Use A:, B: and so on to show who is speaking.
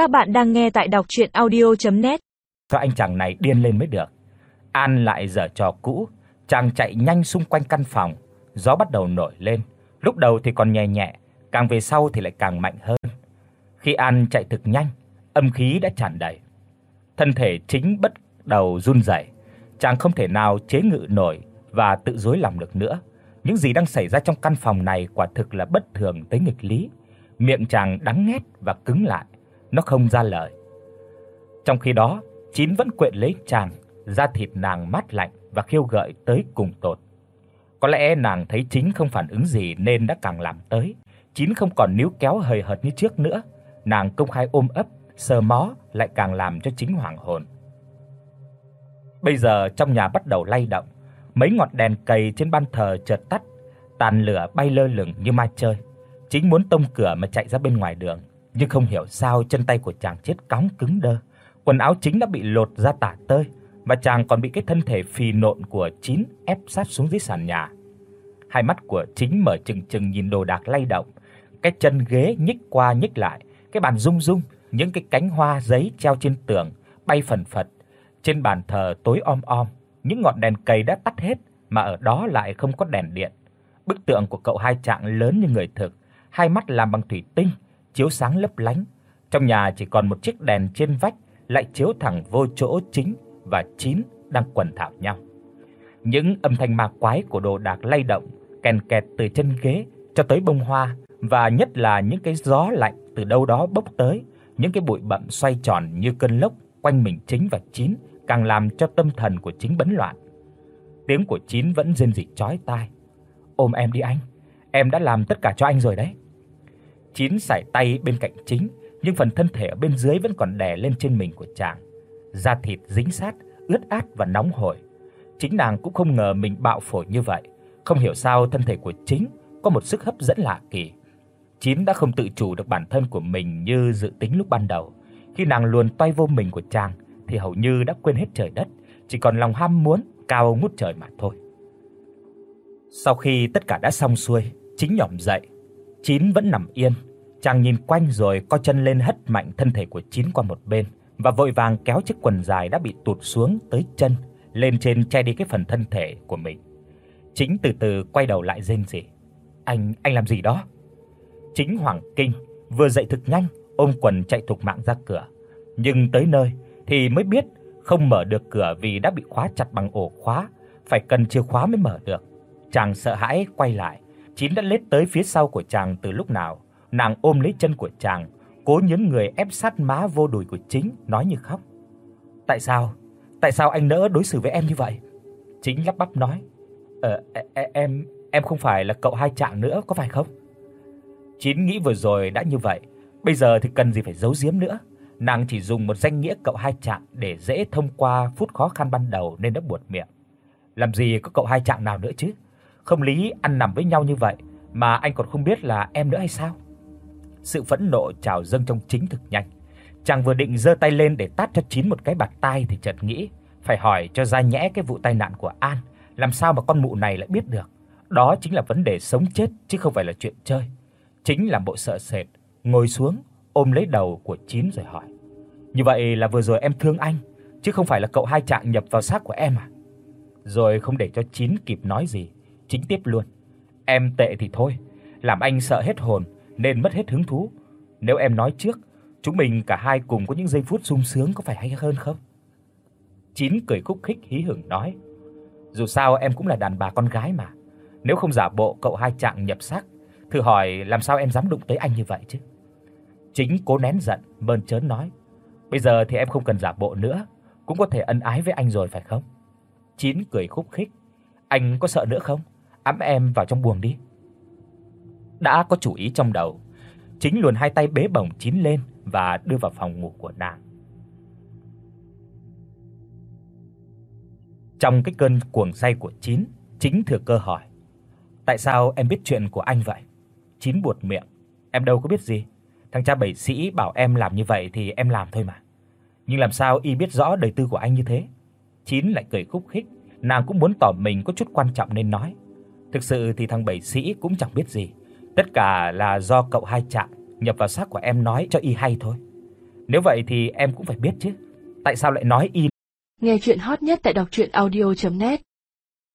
A: Các bạn đang nghe tại đọc audio net
B: Cho anh chàng này điên lên mới được. An lại giở trò cũ, chàng chạy nhanh xung quanh căn phòng, gió bắt đầu nổi lên, lúc đầu thì còn nhẹ nhẹ, càng về sau thì lại càng mạnh hơn. Khi An chạy thực nhanh, âm khí đã tràn đầy. Thân thể chính bắt đầu run rẩy, chàng không thể nào chế ngự nổi và tự dối lòng được nữa. Những gì đang xảy ra trong căn phòng này quả thực là bất thường tới nghịch lý. Miệng chàng đắng nghét và cứng lại, nó không ra lời. Trong khi đó, Chín vẫn quện lấy chàng, da thịt nàng mát lạnh và khiêu gợi tới cùng tột. Có lẽ nàng thấy Chính không phản ứng gì nên đã càng làm tới. Chín không còn níu kéo hời hợt như trước nữa, nàng công khai ôm ấp, sờ mó lại càng làm cho Chính hoảng hồn. Bây giờ trong nhà bắt đầu lay động, mấy ngọn đèn cầy trên ban thờ chợt tắt, tàn lửa bay lơ lửng như ma chơi. Chính muốn tông cửa mà chạy ra bên ngoài đường, nhưng không hiểu sao chân tay của chàng chết cóng cứng đơ. Quần áo chính đã bị lột ra tả tơi và chàng còn bị cái thân thể phì nộn của Chín ép sát xuống dưới sàn nhà. Hai mắt của Chính mở trừng trừng nhìn đồ đạc lay động, cái chân ghế nhích qua nhích lại, cái bàn rung rung, những cái cánh hoa giấy treo trên tường bay phần phật. Trên bàn thờ tối om om, những ngọn đèn cầy đã tắt hết mà ở đó lại không có đèn điện. Bức tượng của cậu hai trạng lớn như người thực, hai mắt làm bằng thủy tinh, chiếu sáng lấp lánh. Trong nhà chỉ còn một chiếc đèn trên vách lại chiếu thẳng vô chỗ chính và chín đang quần thảo nhau. Những âm thanh ma quái của đồ đạc lay động, kèn kẹt từ chân ghế cho tới bông hoa và nhất là những cái gió lạnh từ đâu đó bốc tới, những cái bụi bặm xoay tròn như cơn lốc quanh mình chính và chín càng làm cho tâm thần của chính bấn loạn. Tiếng của chín vẫn rên rỉ chói tai. "Ôm em đi anh, em đã làm tất cả cho anh rồi đấy." Chín sải tay bên cạnh chính, nhưng phần thân thể ở bên dưới vẫn còn đè lên trên mình của chàng. Da thịt dính sát, ướt át và nóng hổi. Chính nàng cũng không ngờ mình bạo phổi như vậy, không hiểu sao thân thể của chính có một sức hấp dẫn lạ kỳ. Chín đã không tự chủ được bản thân của mình như dự tính lúc ban đầu. Khi nàng luồn tay vô mình của chàng thì hầu như đã quên hết trời đất, chỉ còn lòng ham muốn cao ngút trời mà thôi. Sau khi tất cả đã xong xuôi, chính nhỏm dậy, Chín vẫn nằm yên, chàng nhìn quanh rồi co chân lên hất mạnh thân thể của Chín qua một bên và vội vàng kéo chiếc quần dài đã bị tụt xuống tới chân lên trên che đi cái phần thân thể của mình. Chính từ từ quay đầu lại rên rỉ. "Anh anh làm gì đó?" Chính Hoàng Kinh vừa dậy thực nhanh, ôm quần chạy thục mạng ra cửa, nhưng tới nơi thì mới biết không mở được cửa vì đã bị khóa chặt bằng ổ khóa, phải cần chìa khóa mới mở được. Chàng sợ hãi quay lại, Chín đã lết tới phía sau của chàng từ lúc nào, nàng ôm lấy chân của chàng, cố nhấn người ép sát má vô đùi của Chính, nói như khóc. "Tại sao? Tại sao anh nỡ đối xử với em như vậy?" Chính lắp bắp nói, "Ờ e, e, em em không phải là cậu hai trạng nữa có phải không?" Chín nghĩ vừa rồi đã như vậy, bây giờ thì cần gì phải giấu giếm nữa. Nàng chỉ dùng một danh nghĩa cậu hai trạng để dễ thông qua phút khó khăn ban đầu nên đã buột miệng. Làm gì có cậu hai trạng nào nữa chứ? Không lý ăn nằm với nhau như vậy mà anh còn không biết là em nữa hay sao? Sự phẫn nộ trào dâng trong chính thực nhanh. Chàng vừa định giơ tay lên để tát cho Chín một cái bạt tai thì chợt nghĩ, phải hỏi cho ra nhẽ cái vụ tai nạn của An, làm sao mà con mụ này lại biết được. Đó chính là vấn đề sống chết chứ không phải là chuyện chơi. Chính làm bộ sợ sệt, ngồi xuống, ôm lấy đầu của Chín rồi hỏi: "Như vậy là vừa rồi em thương anh, chứ không phải là cậu hai trạng nhập vào xác của em à?" Rồi không để cho Chín kịp nói gì, chính tiếp luôn. "Em tệ thì thôi, làm anh sợ hết hồn nên mất hết hứng thú. Nếu em nói trước, chúng mình cả hai cùng có những giây phút sung sướng có phải hay hơn không?" Chín cười khúc khích hí hửng nói: "Dù sao em cũng là đàn bà con gái mà, nếu không giả bộ cậu hai trạng nhập xác Thử hỏi làm sao em dám đụng tới anh như vậy chứ? Chính cố nén giận, mơn trớn nói: "Bây giờ thì em không cần giả bộ nữa, cũng có thể ân ái với anh rồi phải không?" Chín cười khúc khích: "Anh có sợ nữa không? Ẵm em vào trong buồng đi." Đã có chủ ý trong đầu, Chính luồn hai tay bế bổng Chín lên và đưa vào phòng ngủ của nàng. Trong cái cơn cuồng say của Chín, Chính thừa cơ hỏi: "Tại sao em biết chuyện của anh vậy?" Chín buột miệng, em đâu có biết gì. Thằng cha bảy sĩ bảo em làm như vậy thì em làm thôi mà. Nhưng làm sao y biết rõ đời tư của anh như thế? Chín lại cười khúc khích, nàng cũng muốn tỏ mình có chút quan trọng nên nói. Thực sự thì thằng bảy sĩ cũng chẳng biết gì, tất cả là do cậu hai trạng nhập vào xác của em nói cho y hay thôi. Nếu vậy thì em cũng phải biết chứ. Tại sao lại nói y?
C: Nghe truyện hot nhất tại doctruyenaudio.net